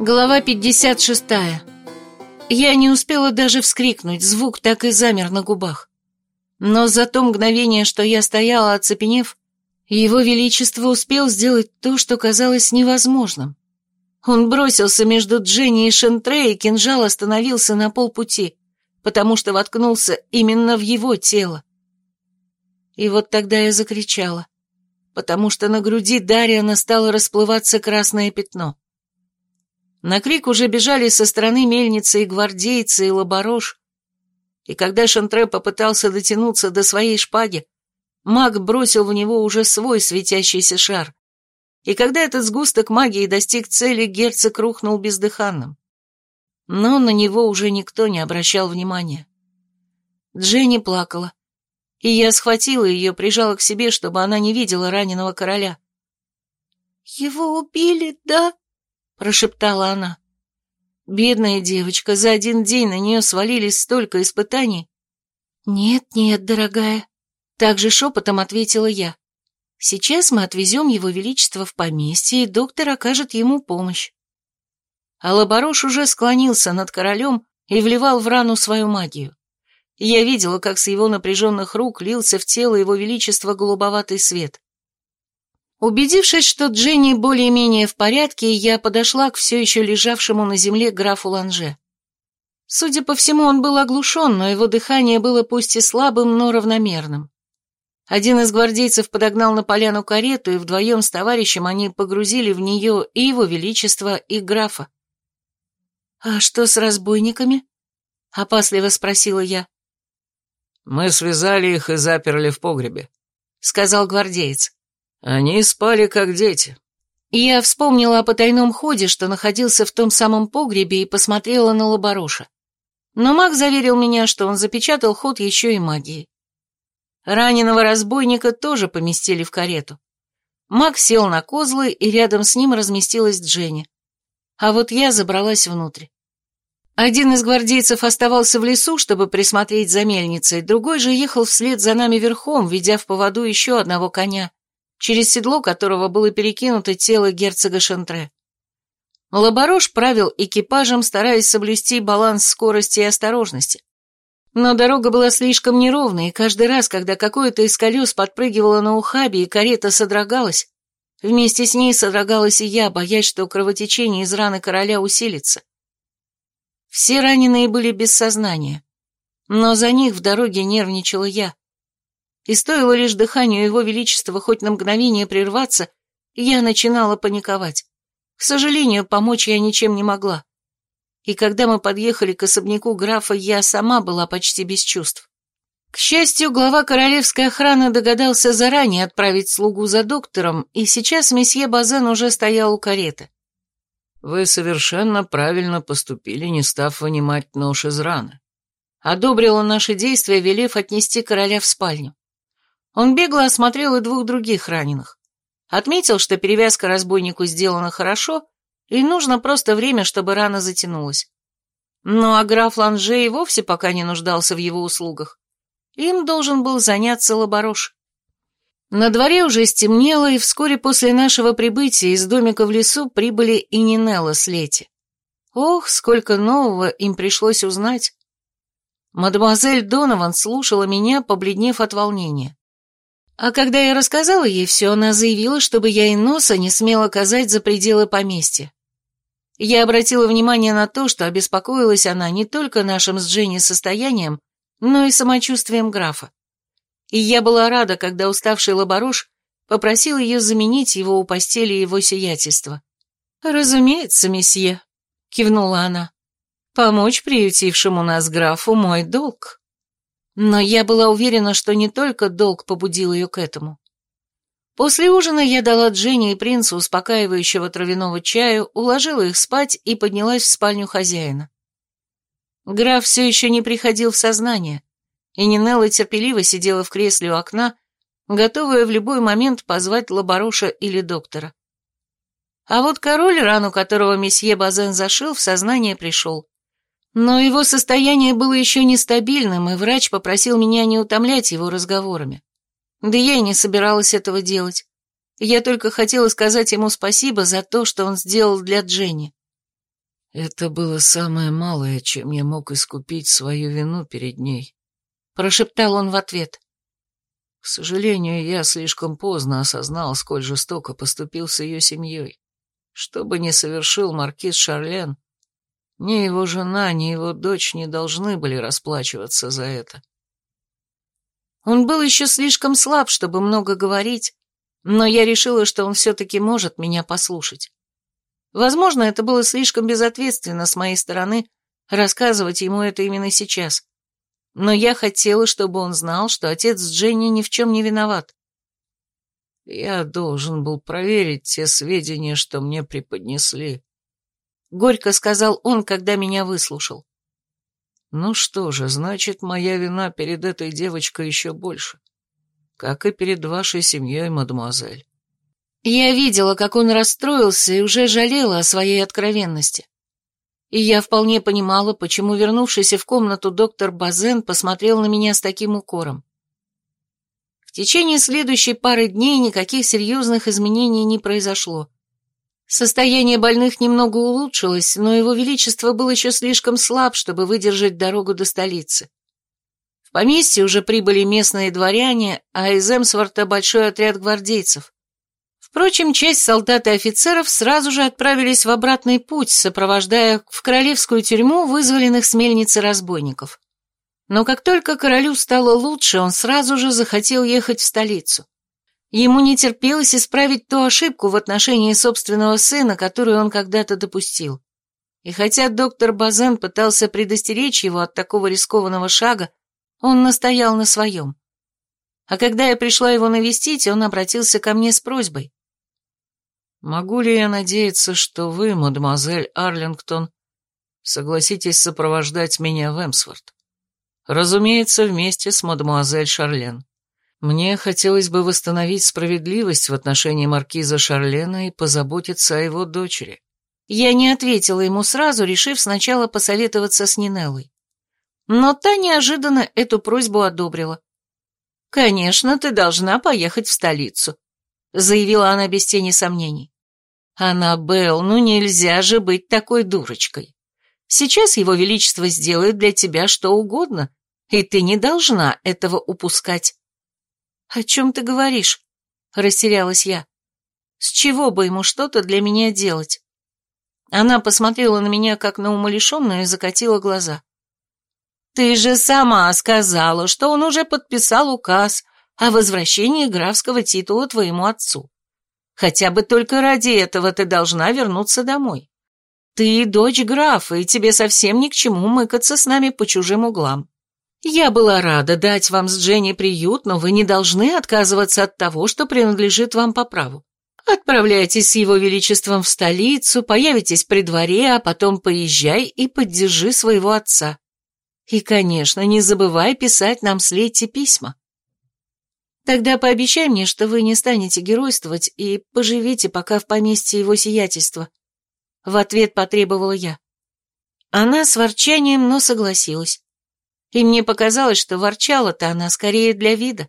Глава 56. Я не успела даже вскрикнуть, звук так и замер на губах. Но за то мгновение, что я стояла, оцепенев, его Величество успел сделать то, что казалось невозможным. Он бросился между Дженни и Шентре, и кинжал остановился на полпути, потому что воткнулся именно в его тело. И вот тогда я закричала, потому что на груди Дариана стало расплываться красное пятно. На крик уже бежали со стороны мельницы и гвардейцы, и лаборош. И когда Шантре попытался дотянуться до своей шпаги, маг бросил в него уже свой светящийся шар. И когда этот сгусток магии достиг цели, герцог рухнул бездыханным. Но на него уже никто не обращал внимания. Дженни плакала, и я схватила ее, прижала к себе, чтобы она не видела раненого короля. «Его убили, да?» Прошептала она. Бедная девочка, за один день на нее свалились столько испытаний. Нет, нет, дорогая, также шепотом ответила я. Сейчас мы отвезем его величество в поместье, и доктор окажет ему помощь. А Лабарош уже склонился над королем и вливал в рану свою магию. Я видела, как с его напряженных рук лился в тело его величества голубоватый свет. Убедившись, что Дженни более-менее в порядке, я подошла к все еще лежавшему на земле графу Ланже. Судя по всему, он был оглушен, но его дыхание было пусть и слабым, но равномерным. Один из гвардейцев подогнал на поляну карету, и вдвоем с товарищем они погрузили в нее и его величество, и графа. «А что с разбойниками?» — опасливо спросила я. «Мы связали их и заперли в погребе», — сказал гвардеец. Они спали, как дети. Я вспомнила о потайном ходе, что находился в том самом погребе, и посмотрела на Лобороша. Но маг заверил меня, что он запечатал ход еще и магией. Раненого разбойника тоже поместили в карету. Маг сел на козлы, и рядом с ним разместилась Дженни. А вот я забралась внутрь. Один из гвардейцев оставался в лесу, чтобы присмотреть за мельницей, другой же ехал вслед за нами верхом, ведя в поводу еще одного коня, через седло которого было перекинуто тело герцога Шантре. Лаборош правил экипажем, стараясь соблюсти баланс скорости и осторожности. Но дорога была слишком неровной, и каждый раз, когда какое-то из колес подпрыгивало на ухабе и карета содрогалась, вместе с ней содрогалась и я, боясь, что кровотечение из раны короля усилится. Все раненые были без сознания, но за них в дороге нервничала я и стоило лишь дыханию его величества хоть на мгновение прерваться, я начинала паниковать. К сожалению, помочь я ничем не могла. И когда мы подъехали к особняку графа, я сама была почти без чувств. К счастью, глава королевской охраны догадался заранее отправить слугу за доктором, и сейчас месье Базен уже стоял у кареты. «Вы совершенно правильно поступили, не став вынимать нож из раны», — одобрил он наши действия, велев отнести короля в спальню. Он бегло осмотрел и двух других раненых. Отметил, что перевязка разбойнику сделана хорошо, и нужно просто время, чтобы рана затянулась. Ну а граф Ланже и вовсе пока не нуждался в его услугах. Им должен был заняться лаборош. На дворе уже стемнело, и вскоре после нашего прибытия из домика в лесу прибыли и Нинелла с Лети. Ох, сколько нового им пришлось узнать. Мадемуазель Донован слушала меня, побледнев от волнения. А когда я рассказала ей все, она заявила, чтобы я и носа не смела казать за пределы поместья. Я обратила внимание на то, что обеспокоилась она не только нашим с Дженни состоянием, но и самочувствием графа. И я была рада, когда уставший лаборош попросил ее заменить его у постели его сиятельства. «Разумеется, месье», — кивнула она. «Помочь приютившему нас графу мой долг». Но я была уверена, что не только долг побудил ее к этому. После ужина я дала Дженни и принцу успокаивающего травяного чаю, уложила их спать и поднялась в спальню хозяина. Граф все еще не приходил в сознание, и Нинелла терпеливо сидела в кресле у окна, готовая в любой момент позвать лабороша или доктора. А вот король, рану которого месье Базен зашил, в сознание пришел. Но его состояние было еще нестабильным, и врач попросил меня не утомлять его разговорами. Да я и не собиралась этого делать. Я только хотела сказать ему спасибо за то, что он сделал для Дженни. Это было самое малое, чем я мог искупить свою вину перед ней. Прошептал он в ответ. К сожалению, я слишком поздно осознал, сколь жестоко поступил с ее семьей. Что бы ни совершил маркиз Шарлен, ни его жена, ни его дочь не должны были расплачиваться за это. Он был еще слишком слаб, чтобы много говорить, но я решила, что он все-таки может меня послушать. Возможно, это было слишком безответственно с моей стороны рассказывать ему это именно сейчас. Но я хотела, чтобы он знал, что отец Дженни ни в чем не виноват. Я должен был проверить те сведения, что мне преподнесли. Горько сказал он, когда меня выслушал. Ну что же, значит, моя вина перед этой девочкой еще больше. Как и перед вашей семьей, мадемуазель. Я видела, как он расстроился и уже жалела о своей откровенности. И я вполне понимала, почему вернувшийся в комнату доктор Базен посмотрел на меня с таким укором. В течение следующей пары дней никаких серьезных изменений не произошло. Состояние больных немного улучшилось, но его величество был еще слишком слаб, чтобы выдержать дорогу до столицы. В поместье уже прибыли местные дворяне, а из Эмсворта большой отряд гвардейцев. Впрочем, часть солдат и офицеров сразу же отправились в обратный путь, сопровождая в королевскую тюрьму вызволенных с мельницы разбойников. Но как только королю стало лучше, он сразу же захотел ехать в столицу. Ему не терпелось исправить ту ошибку в отношении собственного сына, которую он когда-то допустил. И хотя доктор Базен пытался предостеречь его от такого рискованного шага, он настоял на своем. А когда я пришла его навестить, он обратился ко мне с просьбой. Могу ли я надеяться, что вы, мадемуазель Арлингтон, согласитесь сопровождать меня в Эмсворт? Разумеется, вместе с мадемуазель Шарлен. Мне хотелось бы восстановить справедливость в отношении маркиза Шарлена и позаботиться о его дочери. Я не ответила ему сразу, решив сначала посоветоваться с Нинеллой. Но та неожиданно эту просьбу одобрила. «Конечно, ты должна поехать в столицу заявила она без тени сомнений. «Аннабелл, ну нельзя же быть такой дурочкой. Сейчас его величество сделает для тебя что угодно, и ты не должна этого упускать». «О чем ты говоришь?» — растерялась я. «С чего бы ему что-то для меня делать?» Она посмотрела на меня, как на умалишенную, и закатила глаза. «Ты же сама сказала, что он уже подписал указ о возвращении графского титула твоему отцу. Хотя бы только ради этого ты должна вернуться домой. Ты дочь графа, и тебе совсем ни к чему мыкаться с нами по чужим углам. Я была рада дать вам с Дженни приют, но вы не должны отказываться от того, что принадлежит вам по праву. Отправляйтесь с его величеством в столицу, появитесь при дворе, а потом поезжай и поддержи своего отца. И, конечно, не забывай писать нам с Летти письма. Тогда пообещай мне, что вы не станете геройствовать и поживите пока в поместье его сиятельства. В ответ потребовала я. Она с ворчанием, но согласилась. И мне показалось, что ворчала-то она скорее для вида.